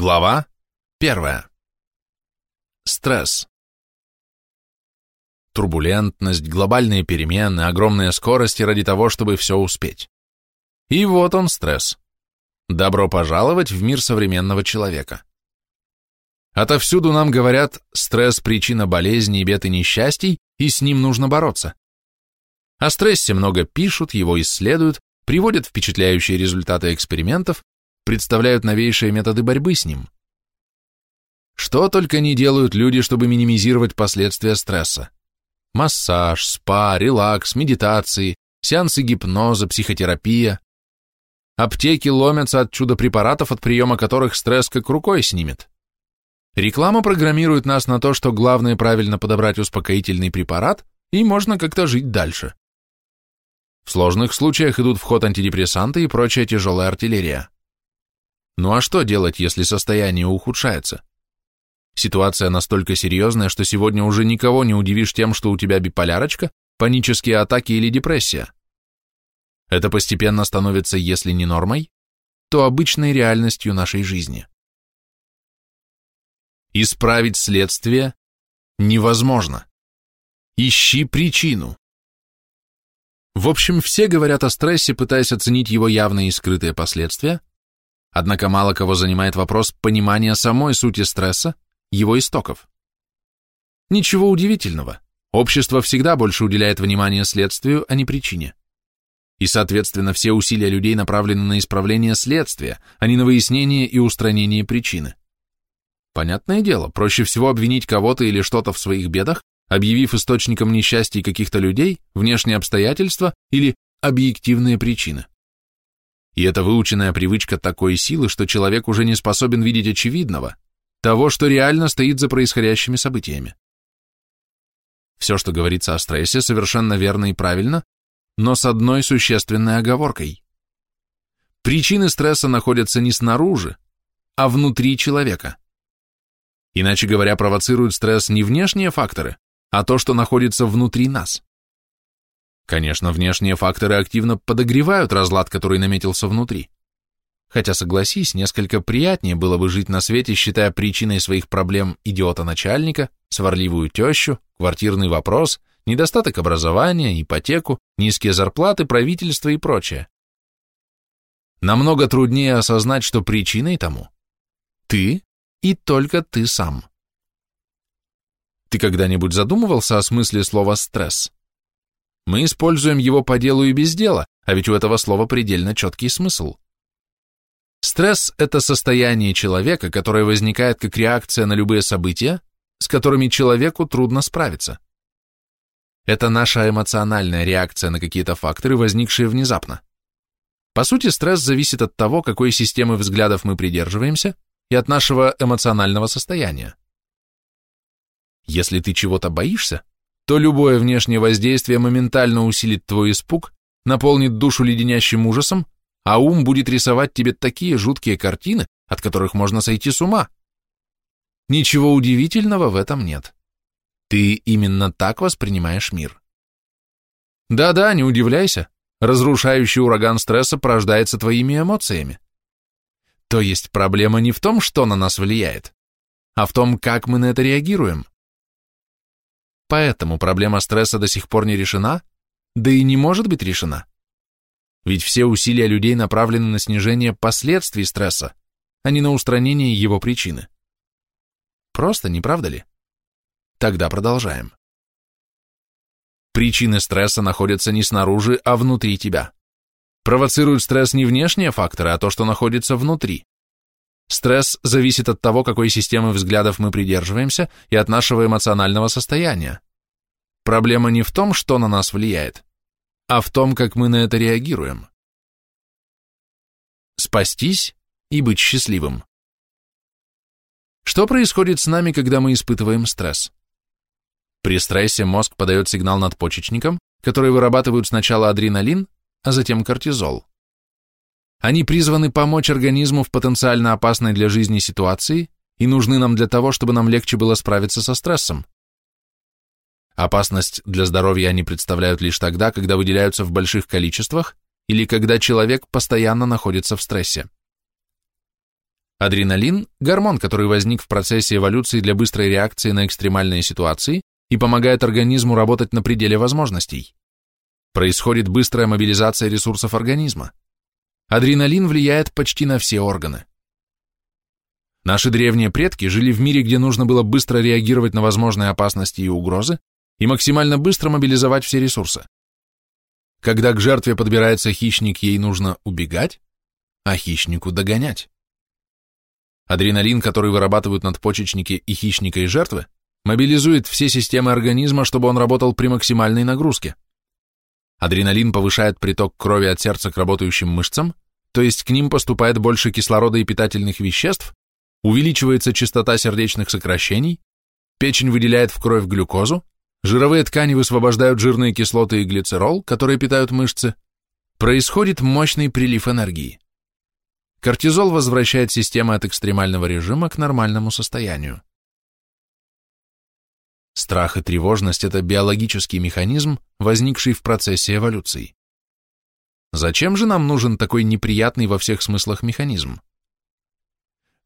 Глава первая. Стресс. Турбулентность, глобальные перемены, огромные скорости ради того, чтобы все успеть. И вот он стресс. Добро пожаловать в мир современного человека. Отовсюду нам говорят, стресс – причина болезней, бед и несчастий, и с ним нужно бороться. О стрессе много пишут, его исследуют, приводят впечатляющие результаты экспериментов, представляют новейшие методы борьбы с ним. Что только не делают люди, чтобы минимизировать последствия стресса. Массаж, спа, релакс, медитации, сеансы гипноза, психотерапия. Аптеки ломятся от чудо-препаратов, от приема которых стресс как рукой снимет. Реклама программирует нас на то, что главное правильно подобрать успокоительный препарат, и можно как-то жить дальше. В сложных случаях идут в ход антидепрессанты и прочая тяжелая артиллерия. Ну а что делать, если состояние ухудшается? Ситуация настолько серьезная, что сегодня уже никого не удивишь тем, что у тебя биполярочка, панические атаки или депрессия. Это постепенно становится, если не нормой, то обычной реальностью нашей жизни. Исправить следствие невозможно. Ищи причину. В общем, все говорят о стрессе, пытаясь оценить его явные и скрытые последствия, Однако мало кого занимает вопрос понимания самой сути стресса, его истоков. Ничего удивительного. Общество всегда больше уделяет внимание следствию, а не причине. И, соответственно, все усилия людей направлены на исправление следствия, а не на выяснение и устранение причины. Понятное дело, проще всего обвинить кого-то или что-то в своих бедах, объявив источником несчастья каких-то людей, внешние обстоятельства или объективные причины. И это выученная привычка такой силы, что человек уже не способен видеть очевидного, того, что реально стоит за происходящими событиями. Все, что говорится о стрессе, совершенно верно и правильно, но с одной существенной оговоркой. Причины стресса находятся не снаружи, а внутри человека. Иначе говоря, провоцируют стресс не внешние факторы, а то, что находится внутри нас. Конечно, внешние факторы активно подогревают разлад, который наметился внутри. Хотя, согласись, несколько приятнее было бы жить на свете, считая причиной своих проблем идиота-начальника, сварливую тещу, квартирный вопрос, недостаток образования, ипотеку, низкие зарплаты, правительство и прочее. Намного труднее осознать, что причиной тому ты и только ты сам. Ты когда-нибудь задумывался о смысле слова «стресс»? Мы используем его по делу и без дела, а ведь у этого слова предельно четкий смысл. Стресс – это состояние человека, которое возникает как реакция на любые события, с которыми человеку трудно справиться. Это наша эмоциональная реакция на какие-то факторы, возникшие внезапно. По сути, стресс зависит от того, какой системы взглядов мы придерживаемся, и от нашего эмоционального состояния. Если ты чего-то боишься, то любое внешнее воздействие моментально усилит твой испуг, наполнит душу леденящим ужасом, а ум будет рисовать тебе такие жуткие картины, от которых можно сойти с ума. Ничего удивительного в этом нет. Ты именно так воспринимаешь мир. Да-да, не удивляйся, разрушающий ураган стресса порождается твоими эмоциями. То есть проблема не в том, что на нас влияет, а в том, как мы на это реагируем. Поэтому проблема стресса до сих пор не решена, да и не может быть решена. Ведь все усилия людей направлены на снижение последствий стресса, а не на устранение его причины. Просто, не правда ли? Тогда продолжаем. Причины стресса находятся не снаружи, а внутри тебя. Провоцируют стресс не внешние факторы, а то, что находится внутри. Стресс зависит от того, какой системы взглядов мы придерживаемся, и от нашего эмоционального состояния. Проблема не в том, что на нас влияет, а в том, как мы на это реагируем. Спастись и быть счастливым. Что происходит с нами, когда мы испытываем стресс? При стрессе мозг подает сигнал надпочечникам, которые вырабатывают сначала адреналин, а затем кортизол. Они призваны помочь организму в потенциально опасной для жизни ситуации и нужны нам для того, чтобы нам легче было справиться со стрессом. Опасность для здоровья они представляют лишь тогда, когда выделяются в больших количествах или когда человек постоянно находится в стрессе. Адреналин – гормон, который возник в процессе эволюции для быстрой реакции на экстремальные ситуации и помогает организму работать на пределе возможностей. Происходит быстрая мобилизация ресурсов организма. Адреналин влияет почти на все органы. Наши древние предки жили в мире, где нужно было быстро реагировать на возможные опасности и угрозы и максимально быстро мобилизовать все ресурсы. Когда к жертве подбирается хищник, ей нужно убегать, а хищнику догонять. Адреналин, который вырабатывают надпочечники и хищника и жертвы, мобилизует все системы организма, чтобы он работал при максимальной нагрузке. Адреналин повышает приток крови от сердца к работающим мышцам, то есть к ним поступает больше кислорода и питательных веществ, увеличивается частота сердечных сокращений, печень выделяет в кровь глюкозу, жировые ткани высвобождают жирные кислоты и глицерол, которые питают мышцы, происходит мощный прилив энергии. Кортизол возвращает систему от экстремального режима к нормальному состоянию. Страх и тревожность – это биологический механизм, возникший в процессе эволюции. Зачем же нам нужен такой неприятный во всех смыслах механизм?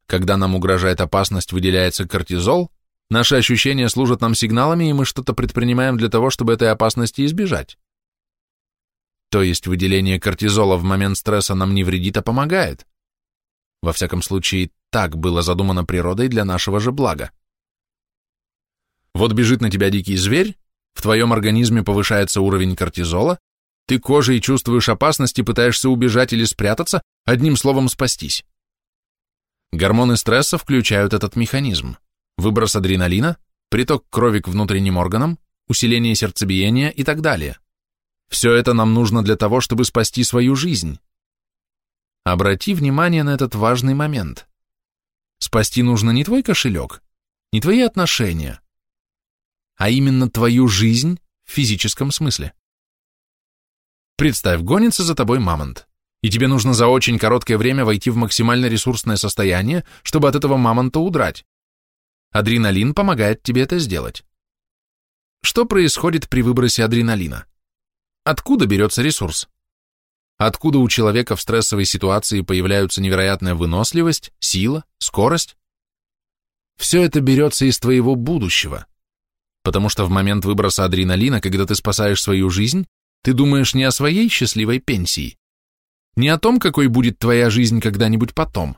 Когда нам угрожает опасность, выделяется кортизол, наши ощущения служат нам сигналами, и мы что-то предпринимаем для того, чтобы этой опасности избежать. То есть выделение кортизола в момент стресса нам не вредит, а помогает. Во всяком случае, так было задумано природой для нашего же блага. Вот бежит на тебя дикий зверь, в твоем организме повышается уровень кортизола, ты кожей чувствуешь опасность и пытаешься убежать или спрятаться, одним словом спастись. Гормоны стресса включают этот механизм. Выброс адреналина, приток крови к внутренним органам, усиление сердцебиения и так далее. Все это нам нужно для того, чтобы спасти свою жизнь. Обрати внимание на этот важный момент. Спасти нужно не твой кошелек, не твои отношения, а именно твою жизнь в физическом смысле. Представь, гонится за тобой мамонт и тебе нужно за очень короткое время войти в максимально ресурсное состояние, чтобы от этого мамонта удрать. Адреналин помогает тебе это сделать. Что происходит при выбросе адреналина? Откуда берется ресурс? Откуда у человека в стрессовой ситуации появляются невероятная выносливость, сила, скорость? Все это берется из твоего будущего. Потому что в момент выброса адреналина, когда ты спасаешь свою жизнь, ты думаешь не о своей счастливой пенсии, не о том, какой будет твоя жизнь когда-нибудь потом.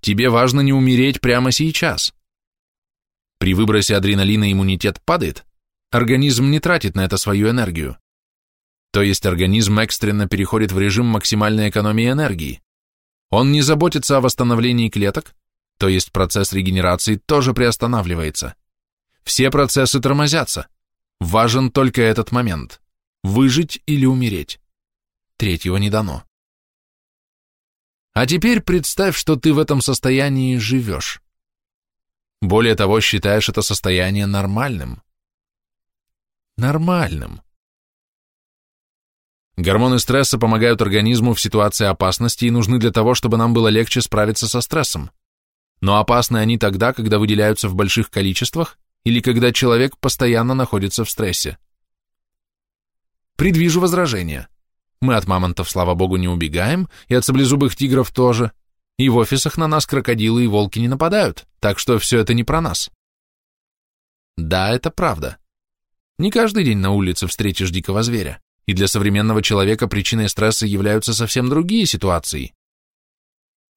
Тебе важно не умереть прямо сейчас. При выбросе адреналина иммунитет падает, организм не тратит на это свою энергию. То есть организм экстренно переходит в режим максимальной экономии энергии. Он не заботится о восстановлении клеток, то есть процесс регенерации тоже приостанавливается. Все процессы тормозятся. Важен только этот момент – выжить или умереть. Третьего не дано. А теперь представь, что ты в этом состоянии живешь. Более того, считаешь это состояние нормальным. Нормальным. Гормоны стресса помогают организму в ситуации опасности и нужны для того, чтобы нам было легче справиться со стрессом. Но опасны они тогда, когда выделяются в больших количествах или когда человек постоянно находится в стрессе. Предвижу возражения. Мы от мамонтов, слава богу, не убегаем, и от саблезубых тигров тоже. И в офисах на нас крокодилы и волки не нападают, так что все это не про нас. Да, это правда. Не каждый день на улице встретишь дикого зверя, и для современного человека причиной стресса являются совсем другие ситуации.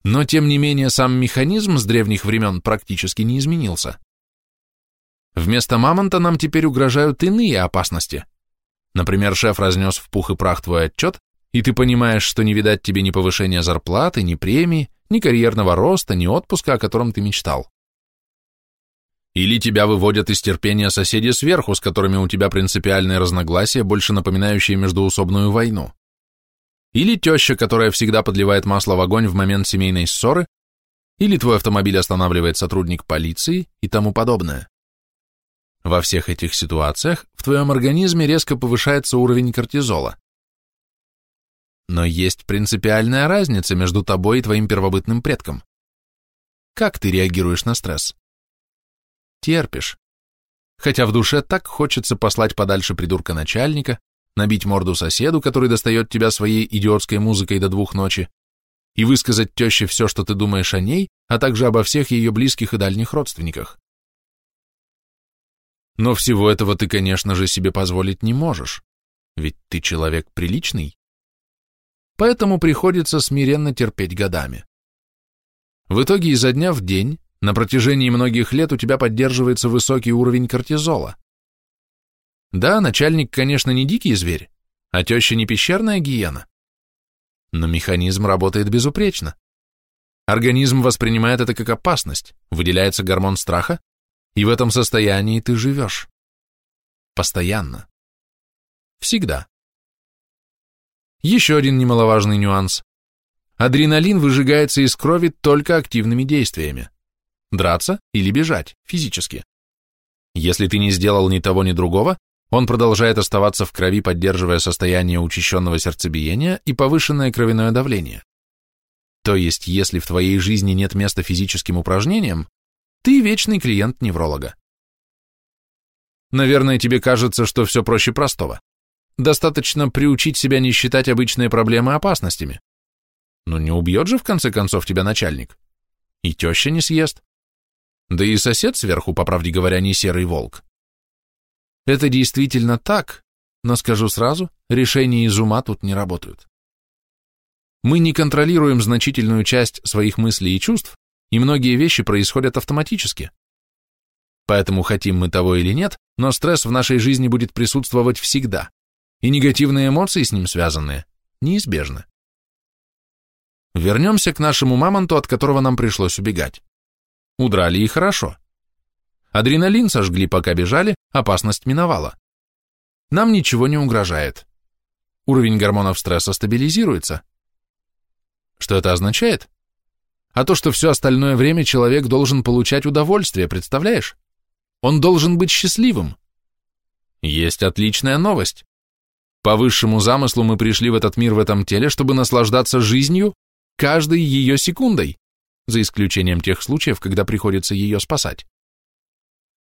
Но, тем не менее, сам механизм с древних времен практически не изменился. Вместо мамонта нам теперь угрожают иные опасности – Например, шеф разнес в пух и прах твой отчет, и ты понимаешь, что не видать тебе ни повышения зарплаты, ни премии, ни карьерного роста, ни отпуска, о котором ты мечтал. Или тебя выводят из терпения соседи сверху, с которыми у тебя принципиальные разногласия, больше напоминающие междуусобную войну. Или теща, которая всегда подливает масло в огонь в момент семейной ссоры, или твой автомобиль останавливает сотрудник полиции и тому подобное. Во всех этих ситуациях в твоем организме резко повышается уровень кортизола. Но есть принципиальная разница между тобой и твоим первобытным предком. Как ты реагируешь на стресс? Терпишь. Хотя в душе так хочется послать подальше придурка начальника, набить морду соседу, который достает тебя своей идиотской музыкой до двух ночи, и высказать теще все, что ты думаешь о ней, а также обо всех ее близких и дальних родственниках. Но всего этого ты, конечно же, себе позволить не можешь, ведь ты человек приличный. Поэтому приходится смиренно терпеть годами. В итоге изо дня в день, на протяжении многих лет у тебя поддерживается высокий уровень кортизола. Да, начальник, конечно, не дикий зверь, а теща не пещерная гиена. Но механизм работает безупречно. Организм воспринимает это как опасность, выделяется гормон страха, и в этом состоянии ты живешь. Постоянно. Всегда. Еще один немаловажный нюанс. Адреналин выжигается из крови только активными действиями. Драться или бежать, физически. Если ты не сделал ни того, ни другого, он продолжает оставаться в крови, поддерживая состояние учащенного сердцебиения и повышенное кровяное давление. То есть, если в твоей жизни нет места физическим упражнениям, ты вечный клиент невролога. Наверное, тебе кажется, что все проще простого. Достаточно приучить себя не считать обычные проблемы опасностями. Но не убьет же, в конце концов, тебя начальник. И теща не съест. Да и сосед сверху, по правде говоря, не серый волк. Это действительно так, но скажу сразу, решения из ума тут не работают. Мы не контролируем значительную часть своих мыслей и чувств, и многие вещи происходят автоматически. Поэтому хотим мы того или нет, но стресс в нашей жизни будет присутствовать всегда, и негативные эмоции с ним связанные неизбежны. Вернемся к нашему мамонту, от которого нам пришлось убегать. Удрали и хорошо. Адреналин сожгли, пока бежали, опасность миновала. Нам ничего не угрожает. Уровень гормонов стресса стабилизируется. Что это означает? А то, что все остальное время человек должен получать удовольствие, представляешь? Он должен быть счастливым. Есть отличная новость. По высшему замыслу мы пришли в этот мир в этом теле, чтобы наслаждаться жизнью каждой ее секундой, за исключением тех случаев, когда приходится ее спасать.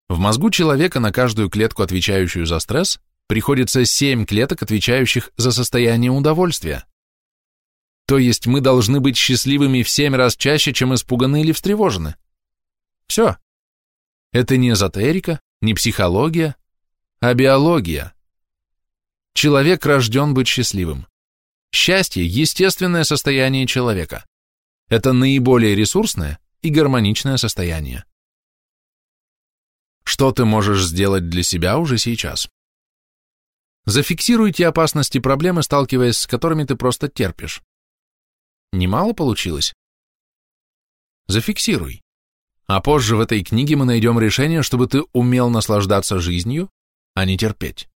В мозгу человека на каждую клетку, отвечающую за стресс, приходится 7 клеток, отвечающих за состояние удовольствия. То есть мы должны быть счастливыми в 7 раз чаще, чем испуганы или встревожены. Все. Это не эзотерика, не психология, а биология. Человек рожден быть счастливым. Счастье – естественное состояние человека. Это наиболее ресурсное и гармоничное состояние. Что ты можешь сделать для себя уже сейчас? Зафиксируйте опасности проблемы, сталкиваясь с которыми ты просто терпишь. Немало получилось? Зафиксируй. А позже в этой книге мы найдем решение, чтобы ты умел наслаждаться жизнью, а не терпеть.